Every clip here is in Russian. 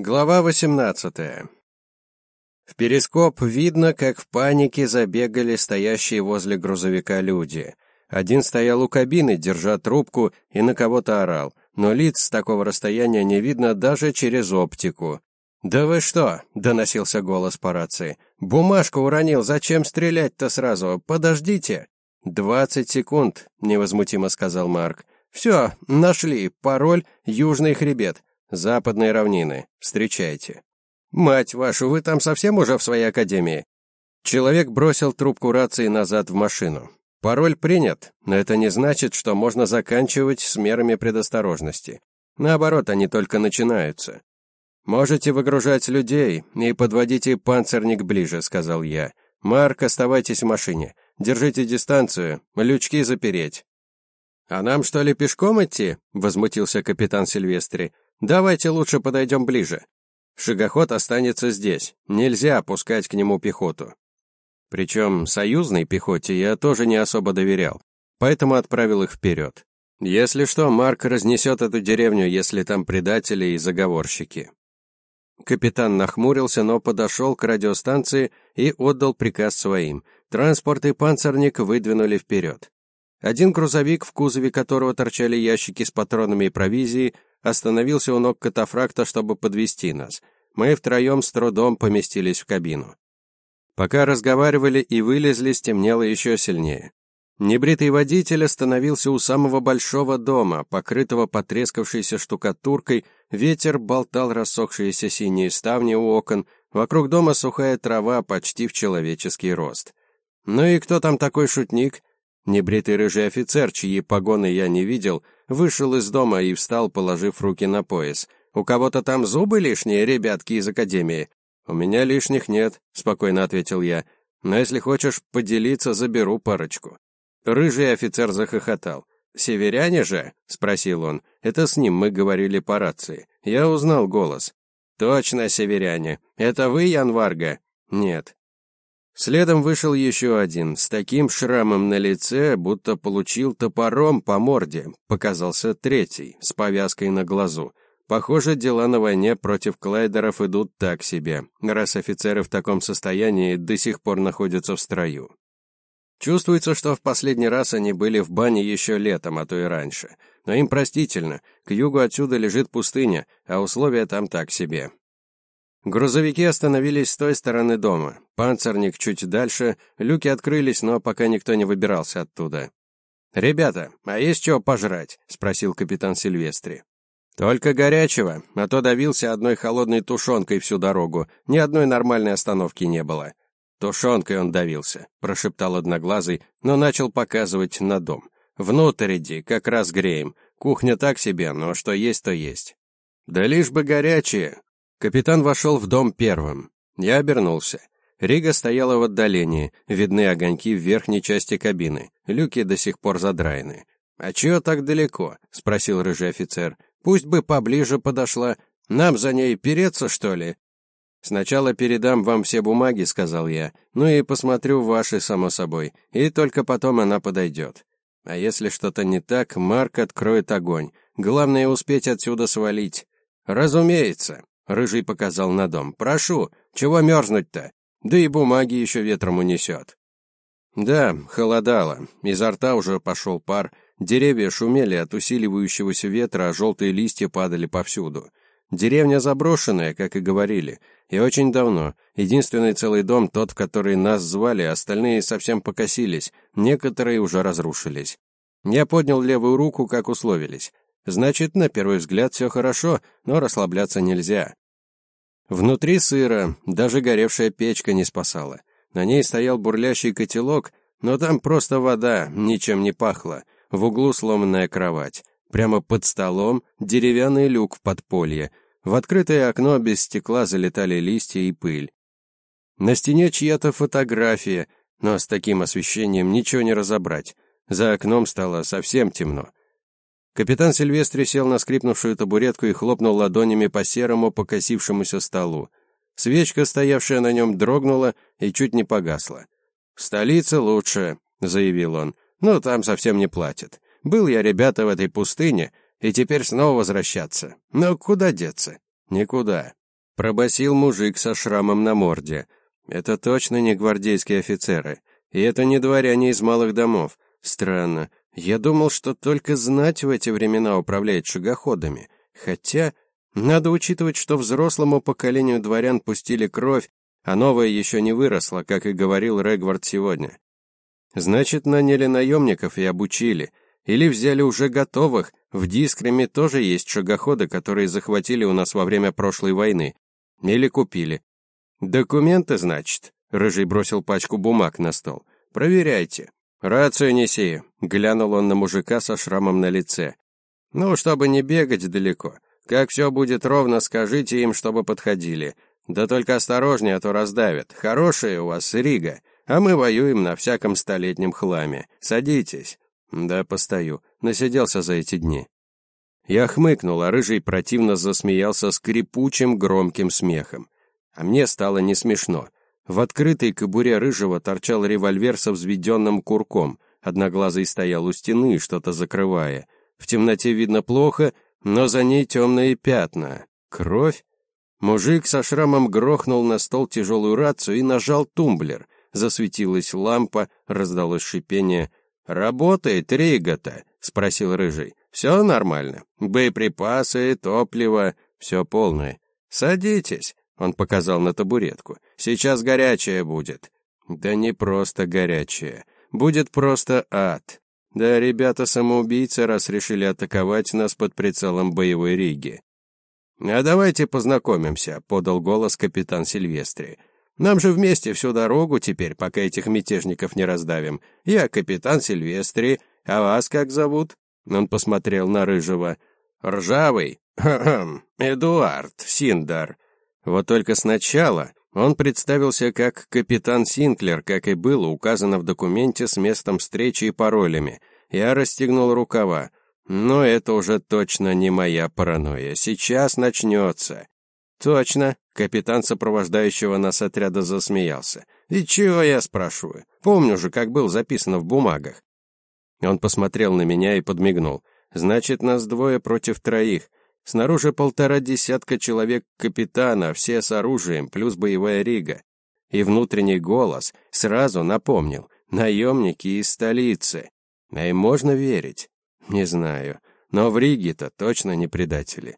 Глава 18. В перископ видно, как в панике забегали стоящие возле грузовика люди. Один стоял у кабины, держа трубку, и на кого-то орал, но лиц с такого расстояния не видно даже через оптику. «Да вы что?» — доносился голос по рации. «Бумажку уронил, зачем стрелять-то сразу? Подождите!» «Двадцать секунд», — невозмутимо сказал Марк. «Все, нашли. Пароль — Южный хребет. Западные равнины. Встречайте. Мать вашу, вы там совсем уже в своей академии? Человек бросил трубку рации назад в машину. Пароль принят, но это не значит, что можно заканчивать с мерами предосторожности. Наоборот, они только начинаются. Можете выгружать людей и подводите панцирник ближе, сказал я. Марк, оставайтесь в машине. Держите дистанцию, лючки запереть. А нам что ли пешком идти? возмутился капитан Сильвестри. Давайте лучше подойдем ближе. Шагоход останется здесь. Нельзя опускать к нему пехоту. Причем союзной пехоте я тоже не особо доверял, поэтому отправил их вперед. Если что, Марк разнесет эту деревню, если там предатели и заговорщики. Капитан нахмурился, но подошел к радиостанции и отдал приказ своим. Транспорт и панцирник выдвинули вперед. Один грузовик, в кузове которого торчали ящики с патронами и провизией, остановился у ног катафракта, чтобы подвести нас. Мы втроем с трудом поместились в кабину. Пока разговаривали и вылезли, стемнело еще сильнее. Небритый водитель остановился у самого большого дома, покрытого потрескавшейся штукатуркой, ветер болтал рассохшиеся синие ставни у окон, вокруг дома сухая трава почти в человеческий рост. Ну и кто там такой шутник? Небритый рыжий офицер, чьи погоны я не видел, вышел из дома и встал, положив руки на пояс. «У кого-то там зубы лишние, ребятки из академии?» «У меня лишних нет», — спокойно ответил я. «Но если хочешь поделиться, заберу парочку». Рыжий офицер захохотал. «Северяне же?» — спросил он. «Это с ним мы говорили по рации. Я узнал голос». «Точно, северяне. Это вы, Ян Варга?» «Нет». Следом вышел еще один, с таким шрамом на лице, будто получил топором по морде. Показался третий, с повязкой на глазу. Похоже, дела на войне против клайдеров идут так себе, раз офицеры в таком состоянии до сих пор находятся в строю. Чувствуется, что в последний раз они были в бане еще летом, а то и раньше. Но им простительно, к югу отсюда лежит пустыня, а условия там так себе. Грузовики остановились с той стороны дома. Панцирник чуть дальше, люки открылись, но пока никто не выбирался оттуда. «Ребята, а есть что пожрать?» — спросил капитан Сильвестри. «Только горячего, а то давился одной холодной тушенкой всю дорогу, ни одной нормальной остановки не было». «Тушенкой он давился», — прошептал Одноглазый, но начал показывать на дом. «Внутрь иди, как раз греем. Кухня так себе, но что есть, то есть». «Да лишь бы горячее», Капитан вошел в дом первым. Я обернулся. Рига стояла в отдалении, видны огоньки в верхней части кабины, люки до сих пор задраены. «А чего так далеко?» — спросил рыжий офицер. «Пусть бы поближе подошла. Нам за ней переться, что ли?» «Сначала передам вам все бумаги», — сказал я, «ну и посмотрю ваши, само собой, и только потом она подойдет. А если что-то не так, Марк откроет огонь. Главное — успеть отсюда свалить». «Разумеется», Рыжий показал на дом. «Прошу, чего мерзнуть-то? Да и бумаги еще ветром унесет». Да, холодало. Изо рта уже пошел пар. Деревья шумели от усиливающегося ветра, а желтые листья падали повсюду. Деревня заброшенная, как и говорили, и очень давно. Единственный целый дом тот, в который нас звали, остальные совсем покосились, некоторые уже разрушились. Я поднял левую руку, как условились. Значит, на первый взгляд все хорошо, но расслабляться нельзя. Внутри сыро, даже горевшая печка не спасала. На ней стоял бурлящий котелок, но там просто вода, ничем не пахло. В углу сломанная кровать. Прямо под столом деревянный люк в подполье. В открытое окно без стекла залетали листья и пыль. На стене чья-то фотография, но с таким освещением ничего не разобрать. За окном стало совсем темно. Капитан Сильвестри сел на скрипнувшую табуретку и хлопнул ладонями по серому покосившемуся столу. Свечка, стоявшая на нем, дрогнула и чуть не погасла. «В столице лучше», — заявил он, — «но там совсем не платят. Был я, ребята, в этой пустыне, и теперь снова возвращаться. Но куда деться? Никуда. Пробасил мужик со шрамом на морде. Это точно не гвардейские офицеры. И это не дворяне из малых домов. Странно. Я думал, что только знать в эти времена управляет шагоходами. Хотя надо учитывать, что взрослому поколению дворян пустили кровь, а новая еще не выросла, как и говорил Регвард сегодня. Значит, наняли наемников и обучили. Или взяли уже готовых. В Дискреме тоже есть шагоходы, которые захватили у нас во время прошлой войны. Или купили. Документы, значит? Рыжий бросил пачку бумаг на стол. Проверяйте. Рацию неси. Глянул он на мужика со шрамом на лице. Ну, чтобы не бегать далеко. Как все будет ровно, скажите им, чтобы подходили. Да только осторожнее, а то раздавят. Хорошая у вас Рига, а мы воюем на всяком столетнем хламе. Садитесь. Да, постою. Насиделся за эти дни. Я хмыкнул, а рыжий противно засмеялся скрипучим громким смехом. А мне стало не смешно. В открытой кобуре рыжего торчал револьвер со взведенным курком. Одноглазый стоял у стены, что-то закрывая. В темноте видно плохо, но за ней темные пятна. Кровь? Мужик со шрамом грохнул на стол тяжелую рацию и нажал тумблер. Засветилась лампа, раздалось шипение. «Работает Ригата?» — спросил Рыжий. «Все нормально. Боеприпасы, топливо, все полное. Садитесь», — он показал на табуретку. «Сейчас горячее будет». «Да не просто горячее. Будет просто ад. Да, ребята-самоубийцы, раз решили атаковать нас под прицелом боевой Риги. «А давайте познакомимся», — подал голос капитан Сильвестри. «Нам же вместе всю дорогу теперь, пока этих мятежников не раздавим. Я капитан Сильвестри, а вас как зовут?» Он посмотрел на Рыжего. «Ржавый? Эдуард Синдар». Вот только сначала он представился как капитан Синклер, как и было указано в документе с местом встречи и паролями. Я расстегнул рукава. Но это уже точно не моя паранойя. Сейчас начнется. Точно, капитан сопровождающего нас отряда засмеялся. И чего я спрашиваю? Помню же, как был записано в бумагах. Он посмотрел на меня и подмигнул. Значит, нас двое против троих. Снаружи полтора десятка человек капитана, все с оружием, плюс боевая рига. И внутренний голос сразу напомнил: наемники из столицы. А им можно верить? Не знаю, но в Риге-то точно не предатели.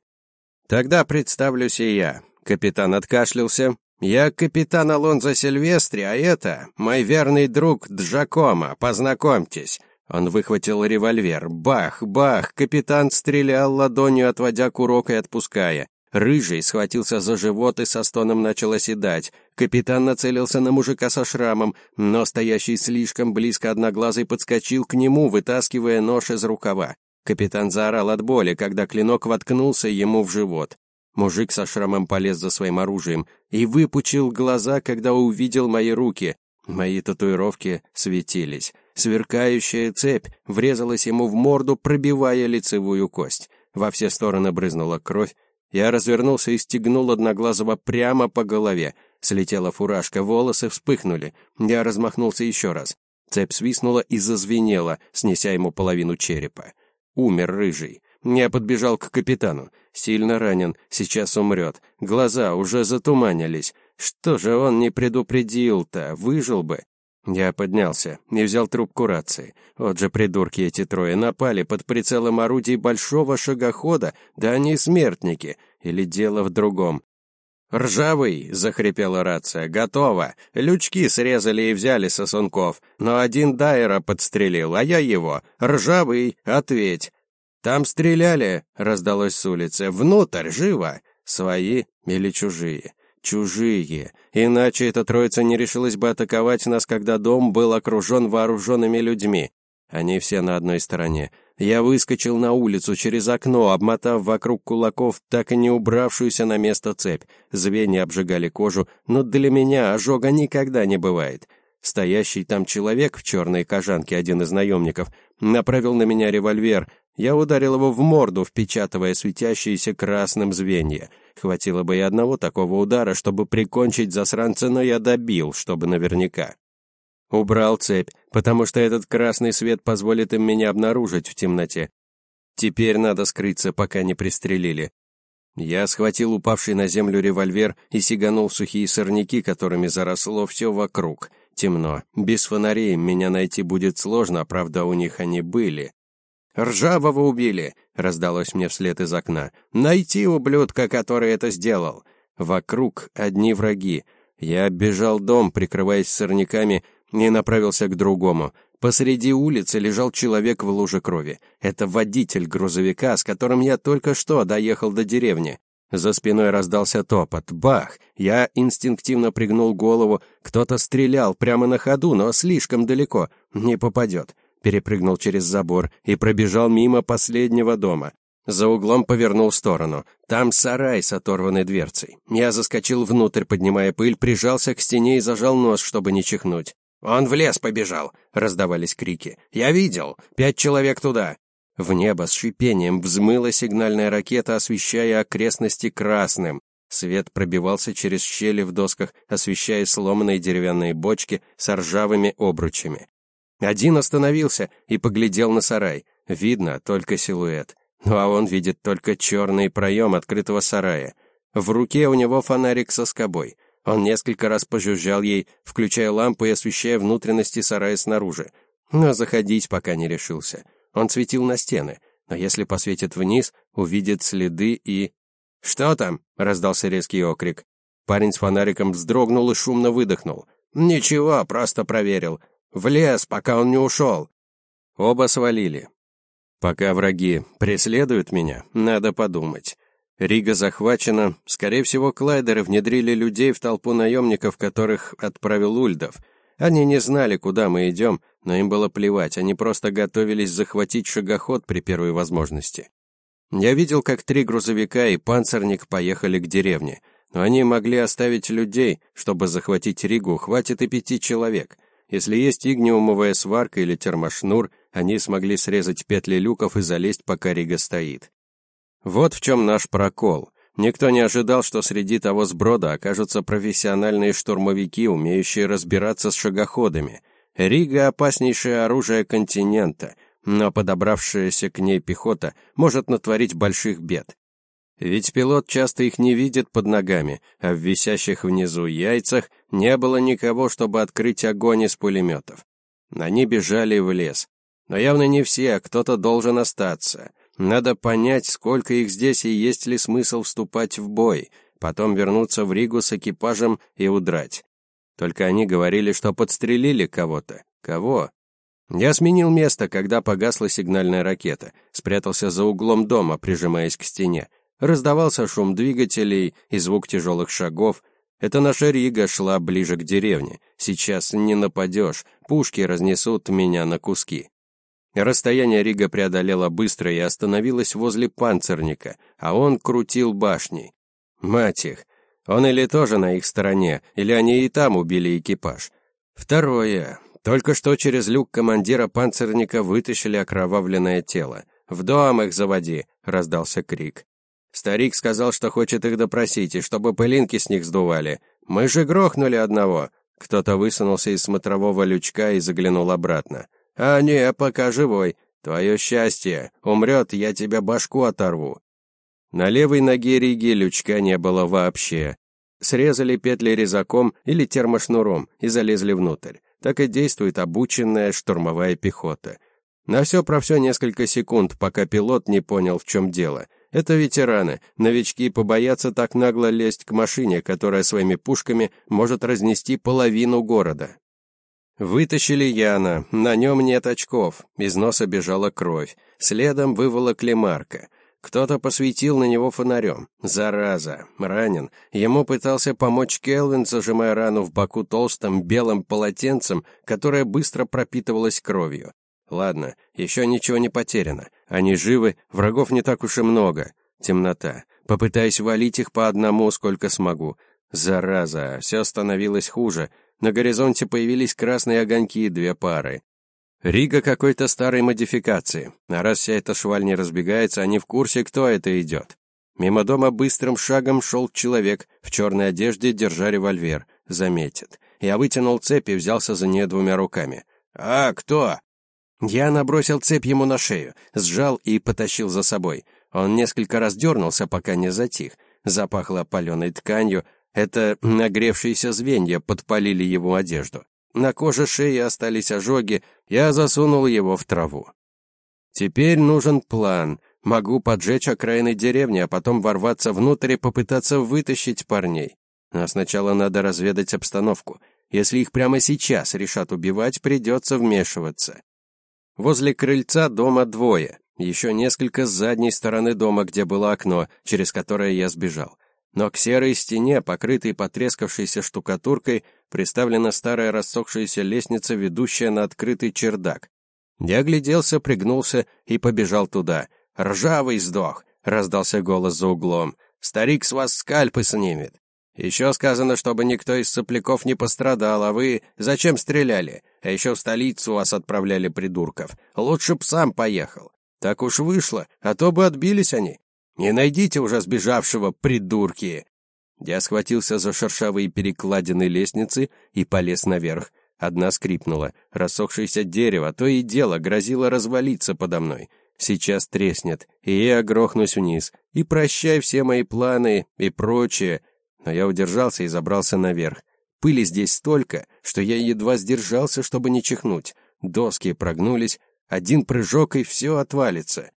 Тогда представлюсь и я. Капитан откашлялся. Я капитан Алонзо Сильвестри, а это мой верный друг Джакомо. Познакомьтесь. Он выхватил револьвер. Бах, бах! Капитан стрелял ладонью, отводя курок и отпуская. Рыжий схватился за живот и со стоном начал оседать. Капитан нацелился на мужика со шрамом, но стоящий слишком близко одноглазый подскочил к нему, вытаскивая нож из рукава. Капитан заорал от боли, когда клинок воткнулся ему в живот. Мужик со шрамом полез за своим оружием и выпучил глаза, когда увидел мои руки. Мои татуировки светились. Сверкающая цепь врезалась ему в морду, пробивая лицевую кость. Во все стороны брызнула кровь, я развернулся и стегнул одноглазого прямо по голове. Слетела фуражка, волосы вспыхнули. Я размахнулся еще раз. Цепь свистнула и зазвенела, снеся ему половину черепа. Умер рыжий. Я подбежал к капитану. Сильно ранен, сейчас умрет. Глаза уже затуманились. Что же он не предупредил-то? Выжил бы. Я поднялся и взял трубку рации. Вот же придурки эти трое напали под прицелом орудий большого шагохода, да они смертники, или дело в другом. «Ржавый!» — захрипела рация. «Готово! Лючки срезали и взяли сосунков, но один Дайера подстрелил, а я его. Ржавый! Ответь!» «Там стреляли!» — раздалось с улицы. «Внутрь! Живо!» «Свои или чужие?» Чужие. Иначе эта троица не решилась бы атаковать нас, когда дом был окружен вооруженными людьми. Они все на одной стороне. Я выскочил на улицу через окно, обмотав вокруг кулаков так и не убравшуюся на место цепь. Звенья обжигали кожу, но для меня ожога никогда не бывает. Стоящий там человек в черной кожанке, один из наемников, направил на меня револьвер. Я ударил его в морду, впечатывая светящиеся красным звенья. Хватило бы и одного такого удара, чтобы прикончить засранца, но я добил, чтобы наверняка. Убрал цепь, потому что этот красный свет позволит им меня обнаружить в темноте. Теперь надо скрыться, пока не пристрелили. Я схватил упавший на землю револьвер и сиганул в сухие сорняки, которыми заросло все вокруг. Темно. Без фонарей меня найти будет сложно, правда, у них они были. «Ржавого убили!» — раздалось мне вслед из окна. «Найти ублюдка, который это сделал!» Вокруг одни враги. Я оббежал дом, прикрываясь сорняками, и направился к другому. Посреди улицы лежал человек в луже крови. Это водитель грузовика, с которым я только что доехал до деревни. За спиной раздался топот. Бах! Я инстинктивно пригнул голову. Кто-то стрелял прямо на ходу, но слишком далеко. Не попадет. Перепрыгнул через забор и пробежал мимо последнего дома. За углом повернул в сторону. Там сарай с оторванной дверцей. Я заскочил внутрь, поднимая пыль, прижался к стене и зажал нос, чтобы не чихнуть. «Он в лес побежал!» — раздавались крики. «Я видел! Пять человек туда!» В небо с шипением взмыла сигнальная ракета, освещая окрестности красным. Свет пробивался через щели в досках, освещая сломанные деревянные бочки с ржавыми обручами. Один остановился и поглядел на сарай. Видно только силуэт. Ну а он видит только черный проем открытого сарая. В руке у него фонарик со скобой — он несколько раз пожужжал ей, включая лампу и освещая внутренности сарая снаружи. Но заходить пока не решился. Он светил на стены, но если посветит вниз, увидит следы и... «Что там?» — раздался резкий окрик. Парень с фонариком вздрогнул и шумно выдохнул. «Ничего, просто проверил. В лес, пока он не ушел». Оба свалили. Пока враги преследуют меня, надо подумать. Рига захвачена. Скорее всего, клайдеры внедрили людей в толпу наемников, которых отправил Ульдов. Они не знали, куда мы идем, но им было плевать, они просто готовились захватить шагоход при первой возможности. Я видел, как три грузовика и панцирник поехали к деревне, но они могли оставить людей, чтобы захватить Ригу, хватит и пяти человек. Если есть игниумовая сварка или термошнур, они смогли срезать петли люков и залезть, пока Рига стоит. Вот в чем наш прокол. Никто не ожидал, что среди того сброда окажутся профессиональные штурмовики, умеющие разбираться с шагоходами. Рига — опаснейшее оружие континента, но подобравшаяся к ней пехота может натворить больших бед. Ведь пилот часто их не видит под ногами, а в висящих внизу яйцах не было никого, чтобы открыть огонь из пулеметов. Они бежали в лес. Но явно не все, а кто-то должен остаться. Надо понять, сколько их здесь и есть ли смысл вступать в бой, потом вернуться в Ригу с экипажем и удрать. Только они говорили, что подстрелили кого-то. Кого? Я сменил место, когда погасла сигнальная ракета, спрятался за углом дома, прижимаясь к стене. Раздавался шум двигателей и звук тяжелых шагов. Это наша Рига шла ближе к деревне. Сейчас не нападешь, пушки разнесут меня на куски. Расстояние Рига преодолела быстро и остановилась возле панцирника, а он крутил башней. Мать их! Он или тоже на их стороне, или они и там убили экипаж. Второе. Только что через люк командира панцирника вытащили окровавленное тело. «В дом их заводи!» — раздался крик. Старик сказал, что хочет их допросить, и чтобы пылинки с них сдували. «Мы же грохнули одного!» Кто-то высунулся из смотрового лючка и заглянул обратно. «А не, пока живой. Твое счастье. Умрет, я тебе башку оторву». На левой ноге Риги лючка не было вообще. Срезали петли резаком или термошнуром и залезли внутрь. Так и действует обученная штурмовая пехота. На все про все несколько секунд, пока пилот не понял, в чем дело. Это ветераны, новички побоятся так нагло лезть к машине, которая своими пушками может разнести половину города. Вытащили Яна, на нем нет очков, из носа бежала кровь, следом выволокли Марка. Кто-то посветил на него фонарем. Зараза, ранен. Ему пытался помочь Келвин, зажимая рану в боку толстым белым полотенцем, которое быстро пропитывалось кровью. Ладно, еще ничего не потеряно. Они живы, врагов не так уж и много. Темнота. Попытаюсь валить их по одному, сколько смогу. Зараза, все становилось хуже. На горизонте появились красные огоньки и две пары. Рига какой-то старой модификации. А раз вся эта шваль не разбегается, они в курсе, кто это идет. Мимо дома быстрым шагом шел человек в черной одежде, держа револьвер. Заметит. Я вытянул цепь и взялся за нее двумя руками. «А, кто?» Я набросил цепь ему на шею, сжал и потащил за собой. Он несколько раз дернулся, пока не затих. Запахло паленой тканью. Это нагревшиеся звенья подпалили его одежду. На коже шеи остались ожоги. Я засунул его в траву. Теперь нужен план. Могу поджечь окраины деревни, а потом ворваться внутрь и попытаться вытащить парней. Но сначала надо разведать обстановку. Если их прямо сейчас решат убивать, придется вмешиваться. Возле крыльца дома двое. Еще несколько с задней стороны дома, где было окно, через которое я сбежал. Но к серой стене, покрытой потрескавшейся штукатуркой, приставлена старая рассохшаяся лестница, ведущая на открытый чердак. Я огляделся, пригнулся и побежал туда. «Ржавый сдох!» — раздался голос за углом. «Старик с вас скальпы снимет!» «Еще сказано, чтобы никто из сопляков не пострадал, а вы зачем стреляли? А еще в столицу вас отправляли придурков. Лучше б сам поехал. Так уж вышло, а то бы отбились они. Не найдите уже сбежавшего, придурки!» Я схватился за шершавые перекладины лестницы и полез наверх. Одна скрипнула. Рассохшееся дерево то и дело грозило развалиться подо мной. Сейчас треснет, и я грохнусь вниз. И прощай все мои планы и прочее. Но я удержался и забрался наверх. Пыли здесь столько, что я едва сдержался, чтобы не чихнуть. Доски прогнулись, один прыжок, и все отвалится.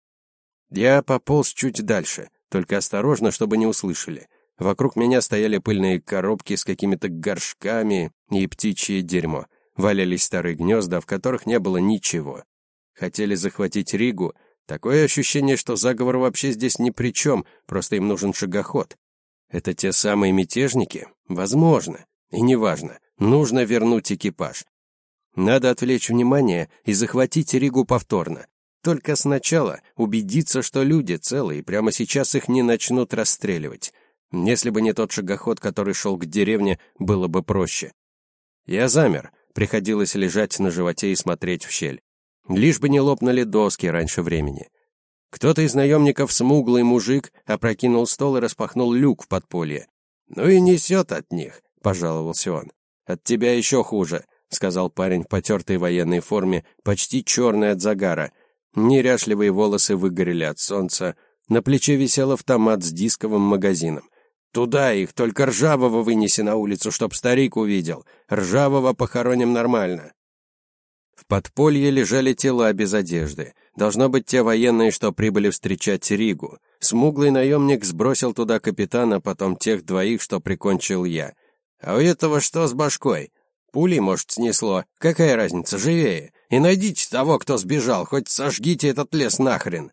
Я пополз чуть дальше, только осторожно, чтобы не услышали. Вокруг меня стояли пыльные коробки с какими-то горшками и птичье дерьмо. Валялись старые гнезда, в которых не было ничего. Хотели захватить Ригу. Такое ощущение, что заговор вообще здесь ни при чем, просто им нужен шагоход. Это те самые мятежники? Возможно. И неважно. Нужно вернуть экипаж. Надо отвлечь внимание и захватить Ригу повторно. Только сначала убедиться, что люди целы, и прямо сейчас их не начнут расстреливать. Если бы не тот шагоход, который шел к деревне, было бы проще. Я замер, приходилось лежать на животе и смотреть в щель. Лишь бы не лопнули доски раньше времени. Кто-то из наемников, смуглый мужик, опрокинул стол и распахнул люк в подполье. «Ну и несет от них», — пожаловался он. «От тебя еще хуже», — сказал парень в потертой военной форме, почти черный от загара. Неряшливые волосы выгорели от солнца, на плече висел автомат с дисковым магазином. Туда их, только ржавого вынеси на улицу, чтоб старик увидел. Ржавого похороним нормально. В подполье лежали тела без одежды. Должно быть те военные, что прибыли встречать Ригу. Смуглый наемник сбросил туда капитана, потом тех двоих, что прикончил я. А у этого что с башкой? Пули, может, снесло. Какая разница, живее. И найдите того, кто сбежал, хоть сожгите этот лес нахрен.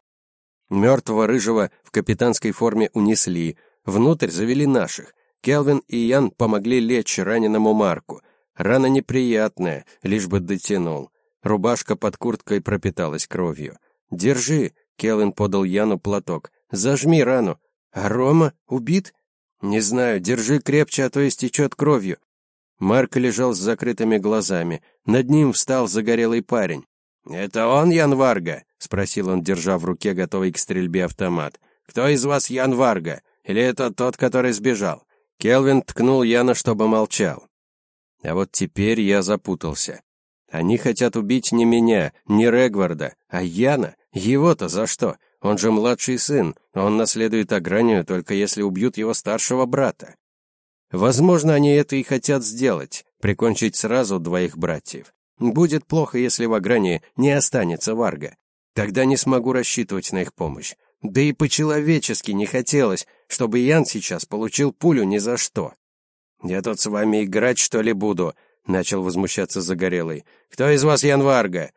Мертвого рыжего в капитанской форме унесли, Внутрь завели наших. Келвин и Ян помогли лечь раненому Марку. Рана неприятная, лишь бы дотянул. Рубашка под курткой пропиталась кровью. «Держи», — Келвин подал Яну платок. «Зажми рану». «А Рома убит?» «Не знаю, держи крепче, а то истечет кровью». Марк лежал с закрытыми глазами. Над ним встал загорелый парень. «Это он, Ян Варга?» — спросил он, держа в руке готовый к стрельбе автомат. «Кто из вас Ян Варга?» Или это тот, который сбежал? Келвин ткнул Яна, чтобы молчал. А вот теперь я запутался. Они хотят убить не меня, не Регварда, а Яна. Его-то за что? Он же младший сын. Он наследует Агранию только если убьют его старшего брата. Возможно, они это и хотят сделать, прикончить сразу двоих братьев. Будет плохо, если в Агрании не останется Варга. Тогда не смогу рассчитывать на их помощь. Да и по-человечески не хотелось, чтобы Ян сейчас получил пулю ни за что. «Я тут с вами играть, что ли, буду?» — начал возмущаться Загорелый. «Кто из вас Ян Варга?»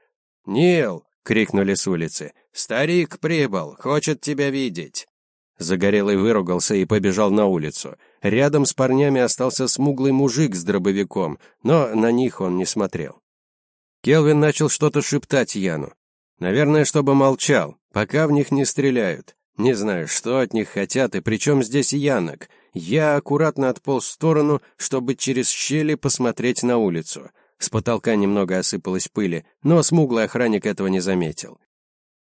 «Нил!» — крикнули с улицы. «Старик прибыл, хочет тебя видеть!» Загорелый выругался и побежал на улицу. Рядом с парнями остался смуглый мужик с дробовиком, но на них он не смотрел. Келвин начал что-то шептать Яну. Наверное, чтобы молчал, пока в них не стреляют. Не знаю, что от них хотят, и причем здесь Янок. Я аккуратно отполз в сторону, чтобы через щели посмотреть на улицу. С потолка немного осыпалось пыли, но смуглый охранник этого не заметил.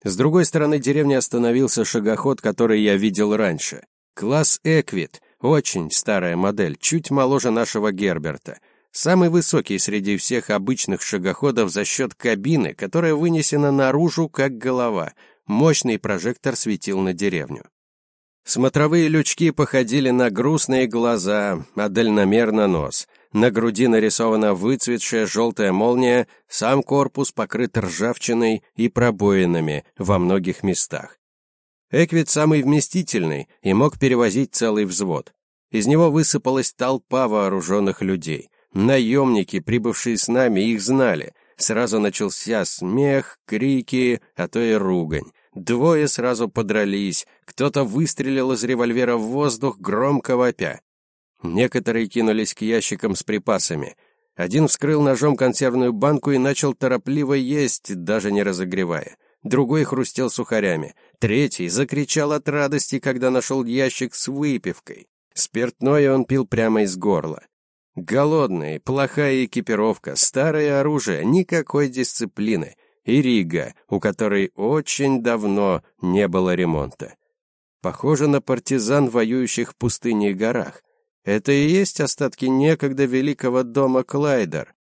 С другой стороны деревни остановился шагоход, который я видел раньше. Класс Эквит, очень старая модель, чуть моложе нашего Герберта. Самый высокий среди всех обычных шагоходов за счет кабины, которая вынесена наружу, как голова. мощный прожектор светил на деревню. Смотровые лючки походили на грустные глаза, а дальномерно нос. На груди нарисована выцветшая желтая молния, сам корпус покрыт ржавчиной и пробоинами во многих местах. Эквит самый вместительный и мог перевозить целый взвод. Из него высыпалась толпа вооруженных людей. Наемники, прибывшие с нами, их знали. Сразу начался смех, крики, а то и ругань. Двое сразу подрались, кто-то выстрелил из револьвера в воздух, громко вопя. Некоторые кинулись к ящикам с припасами. Один вскрыл ножом консервную банку и начал торопливо есть, даже не разогревая. Другой хрустел сухарями. Третий закричал от радости, когда нашел ящик с выпивкой. Спиртное он пил прямо из горла. Голодный, плохая экипировка, старое оружие, никакой дисциплины. И Рига, у которой очень давно не было ремонта. Похоже на партизан, воюющих в пустыне и горах. Это и есть остатки некогда великого дома Клайдер.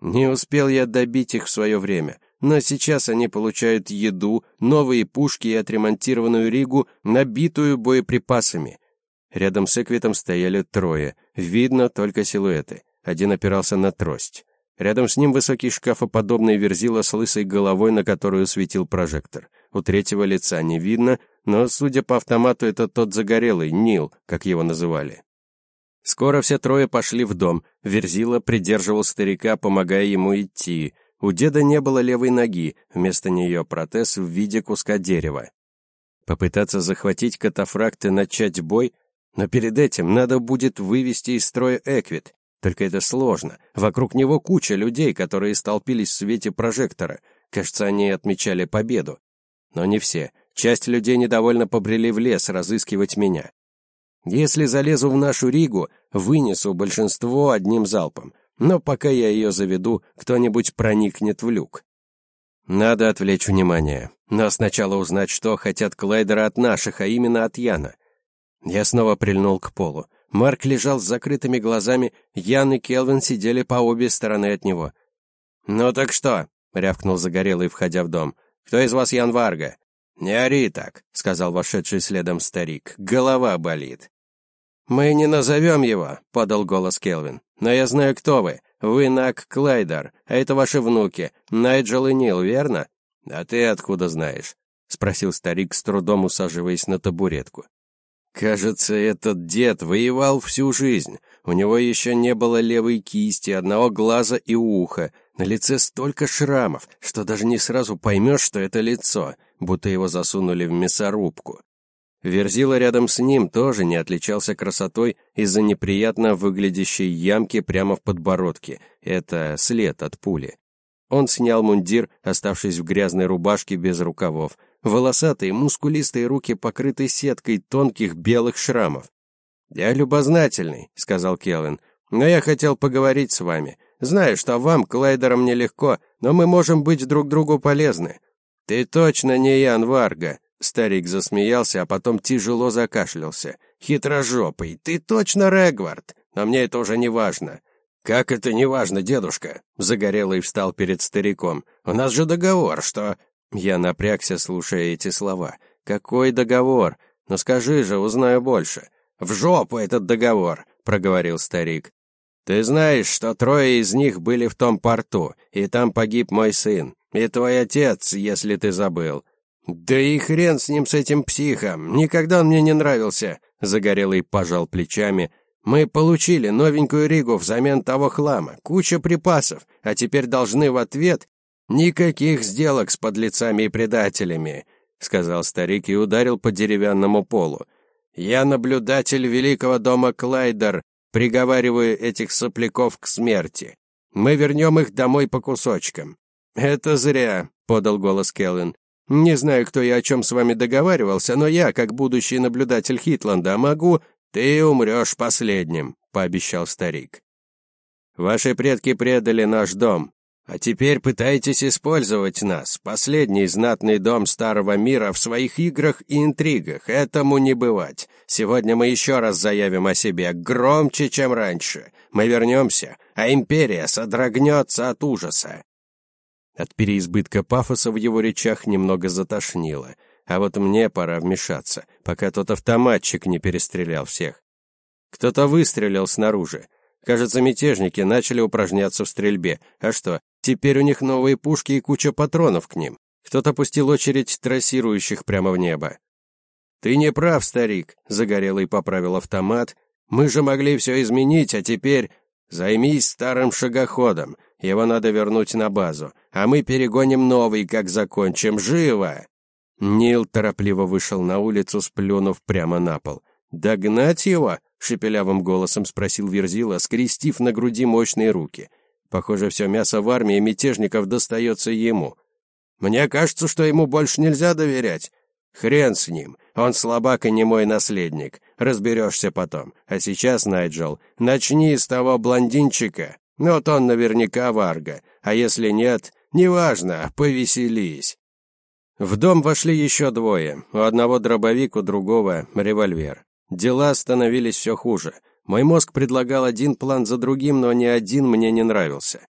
Не успел я добить их в свое время, но сейчас они получают еду, новые пушки и отремонтированную Ригу, набитую боеприпасами. Рядом с Эквитом стояли трое, видно только силуэты. Один опирался на трость. Рядом с ним высокий шкафоподобный верзила с лысой головой, на которую светил прожектор. У третьего лица не видно, но, судя по автомату, это тот загорелый, Нил, как его называли. Скоро все трое пошли в дом. Верзила придерживал старика, помогая ему идти. У деда не было левой ноги, вместо нее протез в виде куска дерева. Попытаться захватить катафракт и начать бой, но перед этим надо будет вывести из строя Эквит. Только это сложно. Вокруг него куча людей, которые столпились в свете прожектора. Кажется, они отмечали победу. Но не все. Часть людей недовольно побрели в лес разыскивать меня. Если залезу в нашу Ригу, вынесу большинство одним залпом. Но пока я ее заведу, кто-нибудь проникнет в люк. Надо отвлечь внимание. Но сначала узнать, что хотят Клайдера от наших, а именно от Яна. Я снова прильнул к полу. Марк лежал с закрытыми глазами, Ян и Келвин сидели по обе стороны от него. «Ну так что?» — рявкнул Загорелый, входя в дом. «Кто из вас Ян Варга?» «Не ори так», — сказал вошедший следом старик. «Голова болит». «Мы не назовем его», — подал голос Келвин. «Но я знаю, кто вы. Вы Нак Клайдер, а это ваши внуки, Найджел и Нил, верно?» «А ты откуда знаешь?» — спросил старик, с трудом усаживаясь на табуретку. «Кажется, этот дед воевал всю жизнь. У него еще не было левой кисти, одного глаза и уха. На лице столько шрамов, что даже не сразу поймешь, что это лицо, будто его засунули в мясорубку. Верзила рядом с ним тоже не отличался красотой из-за неприятно выглядящей ямки прямо в подбородке. Это след от пули. Он снял мундир, оставшись в грязной рубашке без рукавов. Волосатые, мускулистые руки покрыты сеткой тонких белых шрамов. «Я любознательный», — сказал Келлен, — «но я хотел поговорить с вами. Знаю, что вам, Клайдерам, нелегко, но мы можем быть друг другу полезны. Ты точно не Ян Варга», Старик засмеялся, а потом тяжело закашлялся. «Хитрожопый, ты точно Регвард, но мне это уже не важно». «Как это не важно, дедушка?» Загорелый встал перед стариком. «У нас же договор, что...» Я напрягся, слушая эти слова. «Какой договор? Ну скажи же, узнаю больше». «В жопу этот договор», — проговорил старик. «Ты знаешь, что трое из них были в том порту, и там погиб мой сын, и твой отец, если ты забыл. «Да и хрен с ним, с этим психом! Никогда он мне не нравился!» Загорелый пожал плечами. «Мы получили новенькую Ригу взамен того хлама, куча припасов, а теперь должны в ответ никаких сделок с подлецами и предателями», сказал старик и ударил по деревянному полу. «Я наблюдатель великого дома Клайдер, приговариваю этих сопляков к смерти. Мы вернем их домой по кусочкам». «Это зря», — подал голос Келлен. Не знаю, кто и о чем с вами договаривался, но я, как будущий наблюдатель Хитланда, могу... Ты умрешь последним, пообещал старик. Ваши предки предали наш дом, а теперь пытаетесь использовать нас, последний знатный дом старого мира в своих играх и интригах. Этому не бывать. Сегодня мы еще раз заявим о себе громче, чем раньше. Мы вернемся, а империя содрогнется от ужаса. От переизбытка пафоса в его речах немного затошнило. А вот мне пора вмешаться, пока тот автоматчик не перестрелял всех. Кто-то выстрелил снаружи. Кажется, мятежники начали упражняться в стрельбе. А что, теперь у них новые пушки и куча патронов к ним. Кто-то пустил очередь трассирующих прямо в небо. «Ты не прав, старик», — Загорелый поправил автомат. «Мы же могли все изменить, а теперь...» «Займись старым шагоходом. Его надо вернуть на базу, а мы перегоним новый, как закончим. Живо!» Нил торопливо вышел на улицу, сплюнув прямо на пол. «Догнать его?» — шепелявым голосом спросил Верзила, скрестив на груди мощные руки. «Похоже, все мясо в армии мятежников достается ему. Мне кажется, что ему больше нельзя доверять. Хрен с ним. Он слабак и не мой наследник. Разберешься потом. А сейчас, Найджел, начни с того блондинчика. Вот он наверняка варга. А если нет, неважно, повеселись. В дом вошли еще двое. У одного дробовик, у другого револьвер. Дела становились все хуже. Мой мозг предлагал один план за другим, но ни один мне не нравился.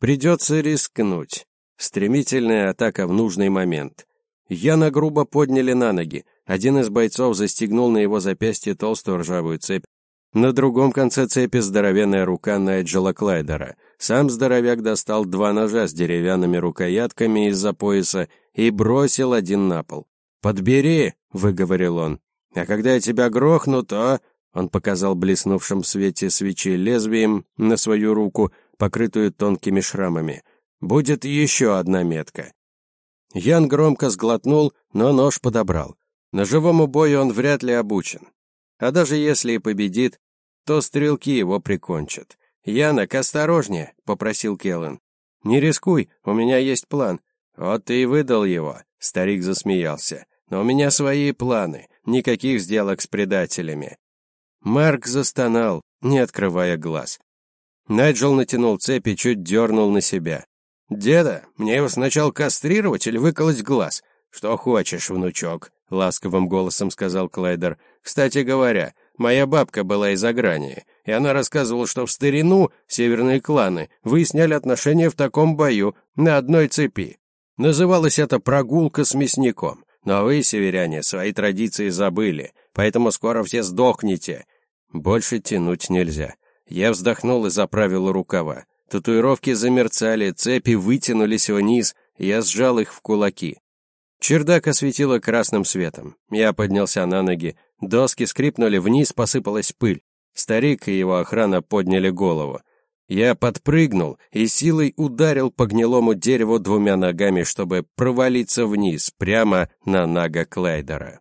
Придется рискнуть. Стремительная атака в нужный момент. Яна грубо подняли на ноги. Один из бойцов застегнул на его запястье толстую ржавую цепь. На другом конце цепи здоровенная рука Найджела Клайдера. Сам здоровяк достал два ножа с деревянными рукоятками из-за пояса и бросил один на пол. «Подбери!» — выговорил он. «А когда я тебя грохну, то...» Он показал блеснувшим в свете свечи лезвием на свою руку, покрытую тонкими шрамами. «Будет еще одна метка». Ян громко сглотнул, но нож подобрал. Ножевому бою он вряд ли обучен. А даже если и победит, то стрелки его прикончат. «Янок, осторожнее!» — попросил Келлен. «Не рискуй, у меня есть план». «Вот ты и выдал его», — старик засмеялся. «Но у меня свои планы, никаких сделок с предателями». Марк застонал, не открывая глаз. Найджел натянул цепь и чуть дернул на себя. «Деда, мне его сначала кастрировать или выколоть глаз?» «Что хочешь, внучок», — ласковым голосом сказал Клайдер. «Кстати говоря, моя бабка была из Агрании, и она рассказывала, что в старину северные кланы выясняли отношения в таком бою на одной цепи. Называлось это «прогулка с мясником». Но вы, северяне, свои традиции забыли, поэтому скоро все сдохнете. Больше тянуть нельзя. Я вздохнул и заправил рукава. Татуировки замерцали, цепи вытянулись вниз, я сжал их в кулаки. Чердак осветило красным светом. Я поднялся на ноги. Доски скрипнули, вниз посыпалась пыль. Старик и его охрана подняли голову. Я подпрыгнул и силой ударил по гнилому дереву двумя ногами, чтобы провалиться вниз, прямо на Нага Клайдера.